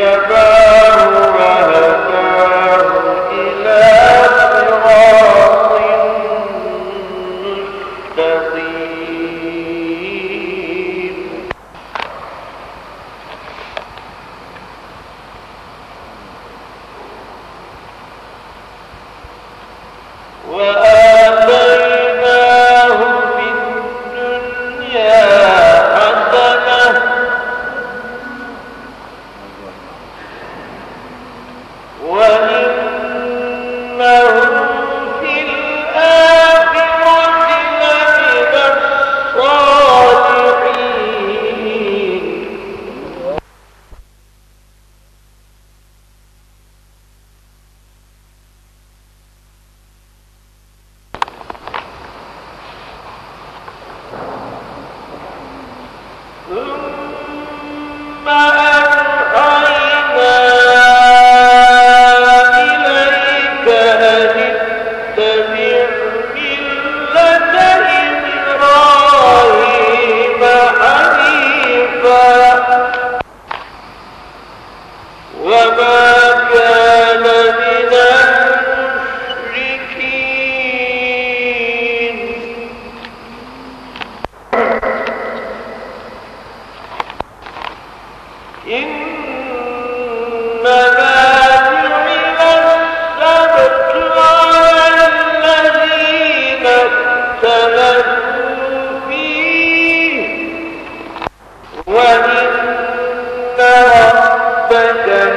كفى وإن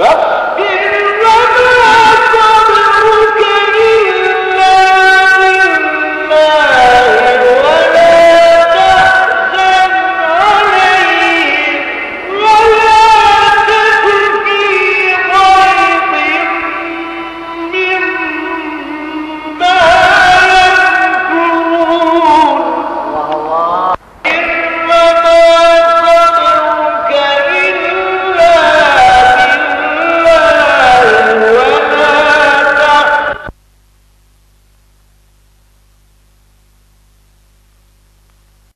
Up.